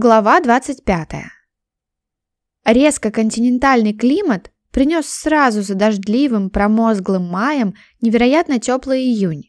Глава 25. Резко континентальный климат принес сразу за дождливым, промозглым маем невероятно теплый июнь.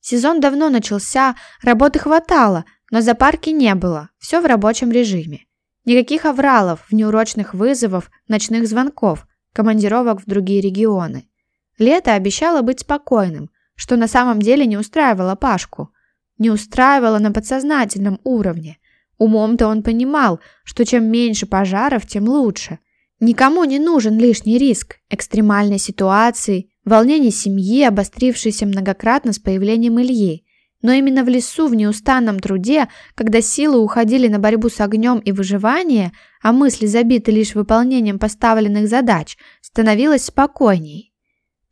Сезон давно начался, работы хватало, но запарки не было, все в рабочем режиме. Никаких авралов, внеурочных вызовов, ночных звонков, командировок в другие регионы. Лето обещало быть спокойным, что на самом деле не устраивало Пашку. Не устраивало на подсознательном уровне. Умом-то он понимал, что чем меньше пожаров, тем лучше. Никому не нужен лишний риск экстремальной ситуации, волнение семьи, обострившейся многократно с появлением Ильи. Но именно в лесу, в неустанном труде, когда силы уходили на борьбу с огнем и выживание, а мысли забиты лишь выполнением поставленных задач, становилось спокойней.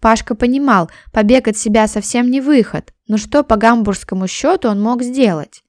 Пашка понимал, побег от себя совсем не выход, но что по гамбургскому счету он мог сделать?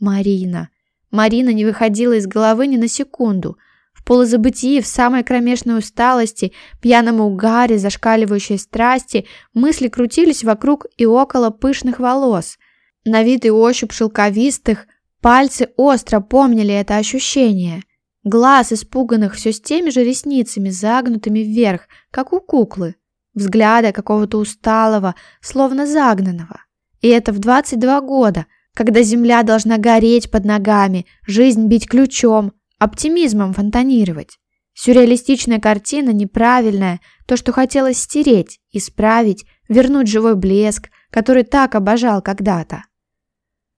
Марина. Марина не выходила из головы ни на секунду. В полузабытии, в самой кромешной усталости, пьяном угаре, зашкаливающей страсти, мысли крутились вокруг и около пышных волос. На вид и ощупь шелковистых, пальцы остро помнили это ощущение. Глаз испуганных все с теми же ресницами, загнутыми вверх, как у куклы. Взгляда какого-то усталого, словно загнанного. И это в 22 года – когда земля должна гореть под ногами, жизнь бить ключом, оптимизмом фонтанировать. Сюрреалистичная картина неправильная, то, что хотелось стереть, исправить, вернуть живой блеск, который так обожал когда-то.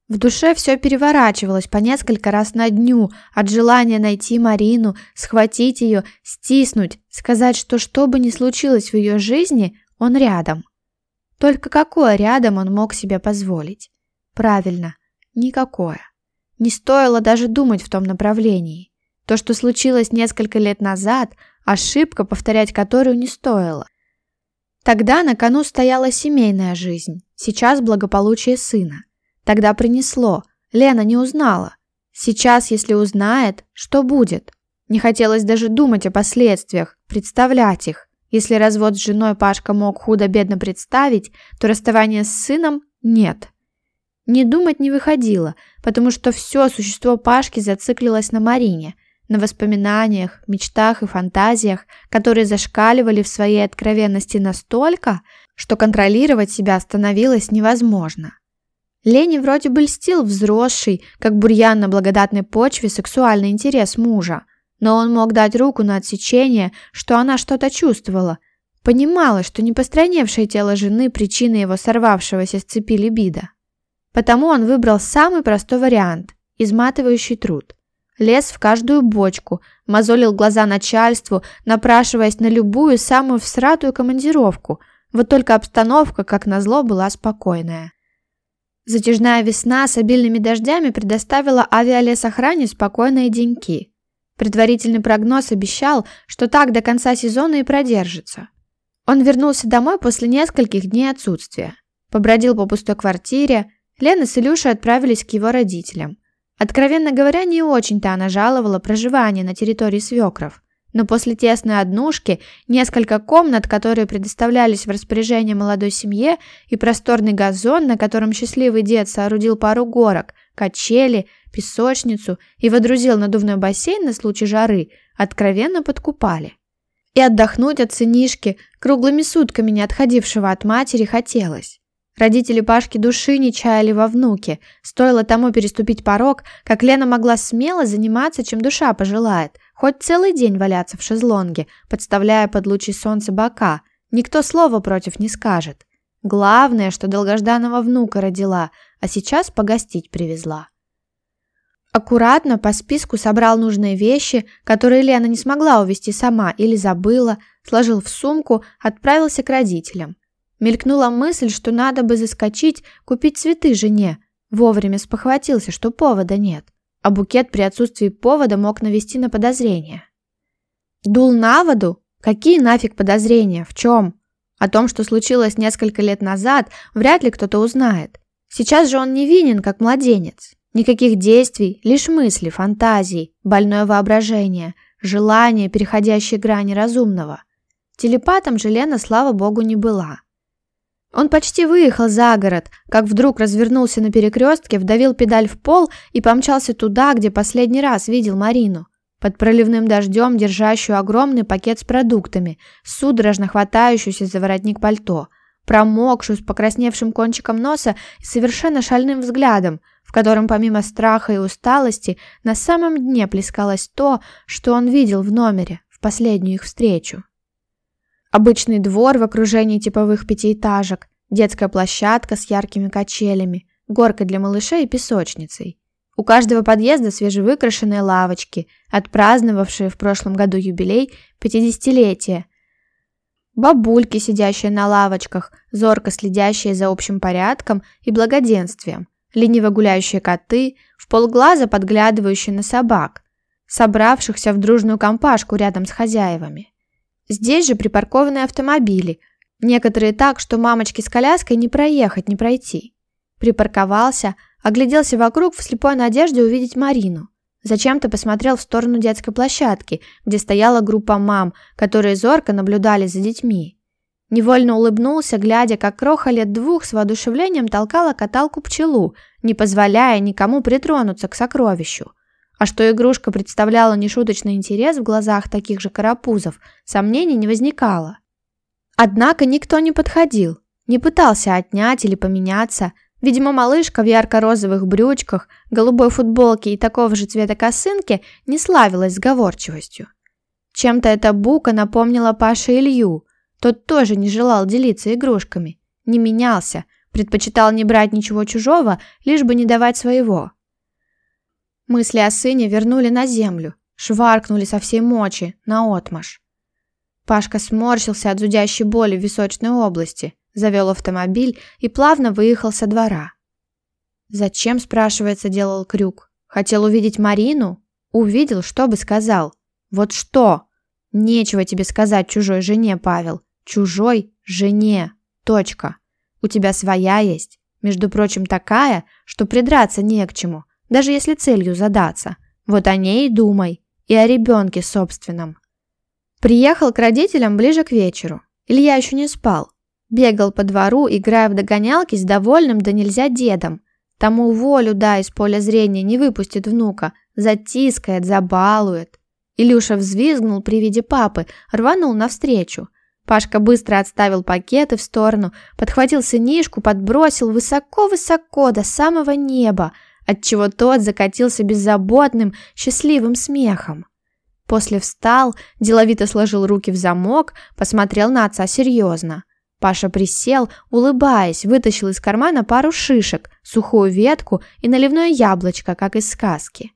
В душе все переворачивалось по несколько раз на дню от желания найти Марину, схватить ее, стиснуть, сказать, что что бы ни случилось в ее жизни, он рядом. Только какое рядом он мог себе позволить? Правильно, никакое. Не стоило даже думать в том направлении. То, что случилось несколько лет назад, ошибка, повторять которую не стоило. Тогда на кону стояла семейная жизнь, сейчас благополучие сына. Тогда принесло, Лена не узнала. Сейчас, если узнает, что будет? Не хотелось даже думать о последствиях, представлять их. Если развод с женой Пашка мог худо-бедно представить, то расставание с сыном – нет. Не думать не выходило, потому что все существо Пашки зациклилось на Марине, на воспоминаниях, мечтах и фантазиях, которые зашкаливали в своей откровенности настолько, что контролировать себя становилось невозможно. Лене вроде бы льстил взросший, как бурьян на благодатной почве, сексуальный интерес мужа, но он мог дать руку на отсечение, что она что-то чувствовала, понимала, что непостраневшее тело жены причина его сорвавшегося с цепи либидо. Потому он выбрал самый простой вариант – изматывающий труд. Лез в каждую бочку, мозолил глаза начальству, напрашиваясь на любую самую всратую командировку. Вот только обстановка, как назло, была спокойная. Затяжная весна с обильными дождями предоставила авиалесохране спокойные деньки. Предварительный прогноз обещал, что так до конца сезона и продержится. Он вернулся домой после нескольких дней отсутствия. Побродил по пустой квартире, Лена с Илюшей отправились к его родителям. Откровенно говоря, не очень-то она жаловала проживание на территории свекров. Но после тесной однушки, несколько комнат, которые предоставлялись в распоряжение молодой семье, и просторный газон, на котором счастливый дед соорудил пару горок, качели, песочницу и водрузил надувной бассейн на случай жары, откровенно подкупали. И отдохнуть от сынишки, круглыми сутками не отходившего от матери, хотелось. Родители Пашки души не чаяли во внуке. Стоило тому переступить порог, как Лена могла смело заниматься, чем душа пожелает. Хоть целый день валяться в шезлонге, подставляя под лучи солнца бока. Никто слова против не скажет. Главное, что долгожданного внука родила, а сейчас погостить привезла. Аккуратно по списку собрал нужные вещи, которые Лена не смогла увезти сама или забыла, сложил в сумку, отправился к родителям. Мелькнула мысль, что надо бы заскочить, купить цветы жене. Вовремя спохватился, что повода нет. А букет при отсутствии повода мог навести на подозрение. Дул на воду? Какие нафиг подозрения? В чем? О том, что случилось несколько лет назад, вряд ли кто-то узнает. Сейчас же он невинен, как младенец. Никаких действий, лишь мысли, фантазии, больное воображение, желание, переходящие грани разумного. Телепатом же Лена, слава богу, не была. Он почти выехал за город, как вдруг развернулся на перекрестке, вдавил педаль в пол и помчался туда, где последний раз видел Марину. Под проливным дождем, держащую огромный пакет с продуктами, судорожно хватающуюся за воротник пальто, промокшую с покрасневшим кончиком носа и совершенно шальным взглядом, в котором помимо страха и усталости на самом дне плескалось то, что он видел в номере в последнюю их встречу. Обычный двор в окружении типовых пятиэтажек, детская площадка с яркими качелями, горка для малышей и песочницей. У каждого подъезда свежевыкрашенные лавочки, отпраздновавшие в прошлом году юбилей пятидесятилетия. Бабульки, сидящие на лавочках, зорко следящие за общим порядком и благоденствием, лениво гуляющие коты, в полглаза подглядывающие на собак, собравшихся в дружную компашку рядом с хозяевами. Здесь же припаркованы автомобили, некоторые так, что мамочке с коляской не проехать, не пройти. Припарковался, огляделся вокруг в слепой надежде увидеть Марину. Зачем-то посмотрел в сторону детской площадки, где стояла группа мам, которые зорко наблюдали за детьми. Невольно улыбнулся, глядя, как Кроха лет двух с воодушевлением толкала каталку пчелу, не позволяя никому притронуться к сокровищу – а что игрушка представляла нешуточный интерес в глазах таких же карапузов, сомнений не возникало. Однако никто не подходил, не пытался отнять или поменяться. Видимо, малышка в ярко-розовых брючках, голубой футболке и такого же цвета косынке не славилась сговорчивостью. Чем-то эта бука напомнила Паше Илью. Тот тоже не желал делиться игрушками, не менялся, предпочитал не брать ничего чужого, лишь бы не давать своего. Мысли о сыне вернули на землю, шваркнули со всей мочи, на наотмашь. Пашка сморщился от зудящей боли в височной области, завел автомобиль и плавно выехал со двора. Зачем, спрашивается, делал крюк? Хотел увидеть Марину? Увидел, что бы сказал. Вот что? Нечего тебе сказать чужой жене, Павел. Чужой жене. Точка. У тебя своя есть. Между прочим, такая, что придраться не к чему даже если целью задаться. Вот о ней и думай, и о ребенке собственном. Приехал к родителям ближе к вечеру. Илья еще не спал. Бегал по двору, играя в догонялки с довольным да нельзя дедом. Тому волю, да, из поля зрения не выпустит внука. Затискает, забалует. Илюша взвизгнул при виде папы, рванул навстречу. Пашка быстро отставил пакеты в сторону, подхватил сынишку, подбросил высоко-высоко до самого неба – отчего тот закатился беззаботным, счастливым смехом. После встал, деловито сложил руки в замок, посмотрел на отца серьезно. Паша присел, улыбаясь, вытащил из кармана пару шишек, сухую ветку и наливное яблочко, как из сказки.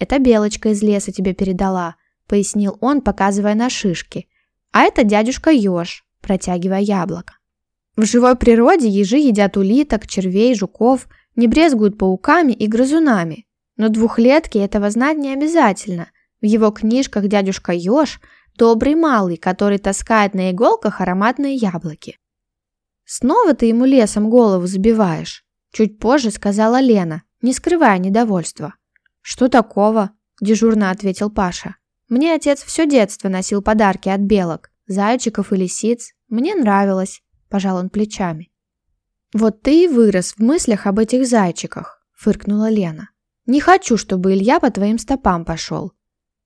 «Это Белочка из леса тебе передала», — пояснил он, показывая на шишки. «А это дядюшка Ёж», — протягивая яблоко. В живой природе ежи едят улиток, червей, жуков, не брезгуют пауками и грызунами. Но двухлетке этого знать не обязательно. В его книжках дядюшка Ёж – добрый малый, который таскает на иголках ароматные яблоки. «Снова ты ему лесом голову забиваешь», – чуть позже сказала Лена, не скрывая недовольства. «Что такого?» – дежурно ответил Паша. «Мне отец все детство носил подарки от белок, зайчиков и лисиц. Мне «Вот ты и вырос в мыслях об этих зайчиках», – фыркнула Лена. «Не хочу, чтобы Илья по твоим стопам пошел».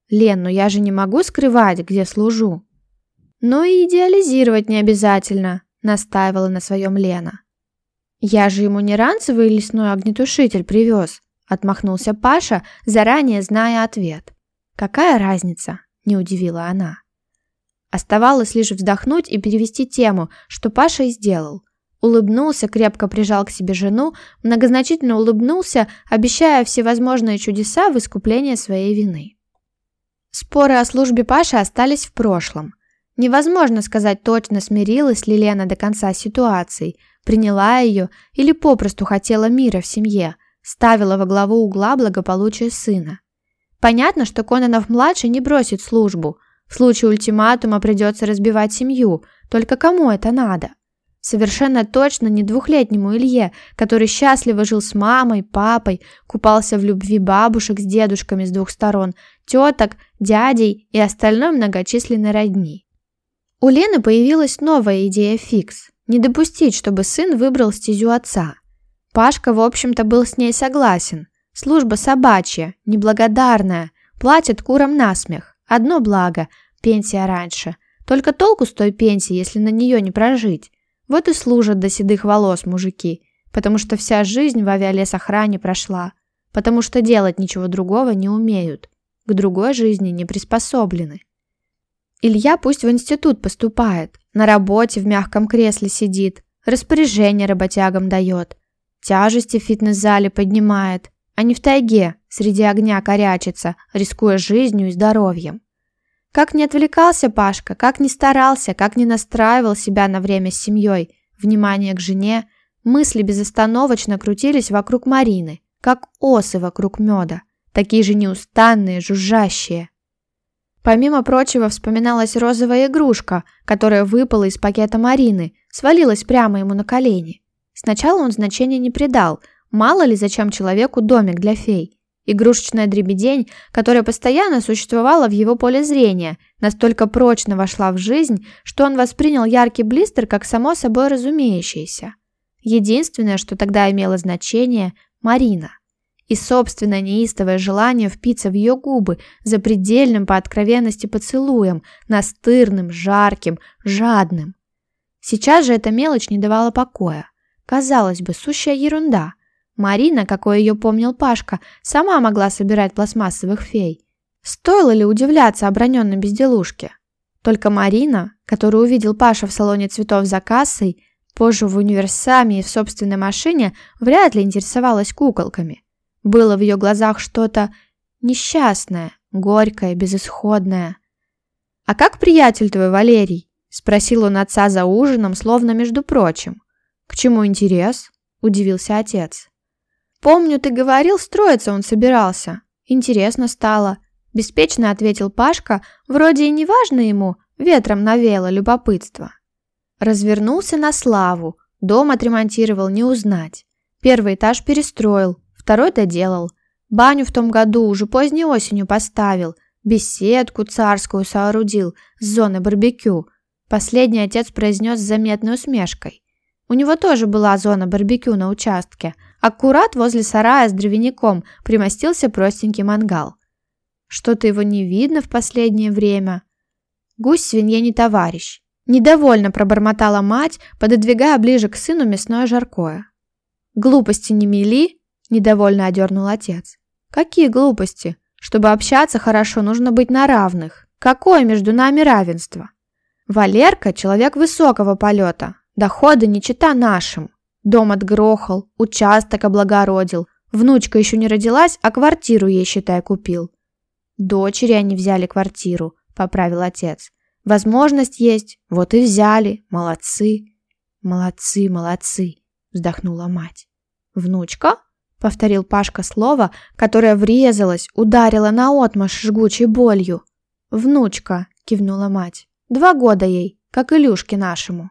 «Лен, ну я же не могу скрывать, где служу». «Но и идеализировать не обязательно», – настаивала на своем Лена. «Я же ему не ранцевый лесной огнетушитель привез», – отмахнулся Паша, заранее зная ответ. «Какая разница?» – не удивила она. Оставалось лишь вздохнуть и перевести тему, что Паша и сделал – Улыбнулся, крепко прижал к себе жену, многозначительно улыбнулся, обещая всевозможные чудеса в искупление своей вины. Споры о службе Паши остались в прошлом. Невозможно сказать точно, смирилась ли Лена до конца ситуации, приняла ее или попросту хотела мира в семье, ставила во главу угла благополучие сына. Понятно, что Кононов-младший не бросит службу. В случае ультиматума придется разбивать семью, только кому это надо? Совершенно точно не двухлетнему Илье, который счастливо жил с мамой, папой, купался в любви бабушек с дедушками с двух сторон, теток, дядей и остальной многочисленной родни. У Лены появилась новая идея фикс – не допустить, чтобы сын выбрал стезю отца. Пашка, в общем-то, был с ней согласен. Служба собачья, неблагодарная, платит курам насмех. Одно благо – пенсия раньше. Только толку с той пенсии, если на нее не прожить. Вот и служат до седых волос мужики, потому что вся жизнь в авиалесохране прошла, потому что делать ничего другого не умеют, к другой жизни не приспособлены. Илья пусть в институт поступает, на работе в мягком кресле сидит, распоряжение работягам дает, тяжести в фитнес-зале поднимает, а не в тайге, среди огня корячится, рискуя жизнью и здоровьем. Как не отвлекался Пашка, как не старался, как не настраивал себя на время с семьей, внимание к жене, мысли безостановочно крутились вокруг Марины, как осы вокруг меда, такие же неустанные, жужжащие. Помимо прочего, вспоминалась розовая игрушка, которая выпала из пакета Марины, свалилась прямо ему на колени. Сначала он значения не придал, мало ли зачем человеку домик для фей игрушечная дребедень, которая постоянно существовала в его поле зрения, настолько прочно вошла в жизнь, что он воспринял яркий блистер как само собой разумеющееся. Единственное, что тогда имело значение – Марина. И собственное неистовое желание впиться в ее губы запредельным по откровенности поцелуем, настырным, жарким, жадным. Сейчас же эта мелочь не давала покоя. Казалось бы, сущая ерунда – Марина, какой ее помнил Пашка, сама могла собирать пластмассовых фей. Стоило ли удивляться оброненной безделушке? Только Марина, которую увидел Паша в салоне цветов за кассой, позже в универсаме и в собственной машине, вряд ли интересовалась куколками. Было в ее глазах что-то несчастное, горькое, безысходное. «А как приятель твой, Валерий?» – спросил он отца за ужином, словно между прочим. «К чему интерес?» – удивился отец. «Помню, ты говорил, строиться он собирался». Интересно стало. Беспечно ответил Пашка, вроде и неважно ему, ветром навело любопытство. Развернулся на славу, дом отремонтировал не узнать. Первый этаж перестроил, второй доделал. Баню в том году уже поздней осенью поставил, беседку царскую соорудил с зоны барбекю. Последний отец произнес с заметной усмешкой. У него тоже была зона барбекю на участке – Аккурат возле сарая с дровяником примостился простенький мангал. Что-то его не видно в последнее время. Гусь свинья не товарищ. Недовольно пробормотала мать, пододвигая ближе к сыну мясное жаркое. «Глупости не мели?» – недовольно одернул отец. «Какие глупости? Чтобы общаться хорошо, нужно быть на равных. Какое между нами равенство?» «Валерка – человек высокого полета, доходы не чита нашим», Дом отгрохал, участок облагородил. Внучка еще не родилась, а квартиру ей, считай, купил. Дочери они взяли квартиру, поправил отец. Возможность есть, вот и взяли. Молодцы. Молодцы, молодцы, вздохнула мать. Внучка? Повторил Пашка слово, которое врезалось, ударило наотмашь жгучей болью. «Внучка», — кивнула мать, — «два года ей, как Илюшке нашему».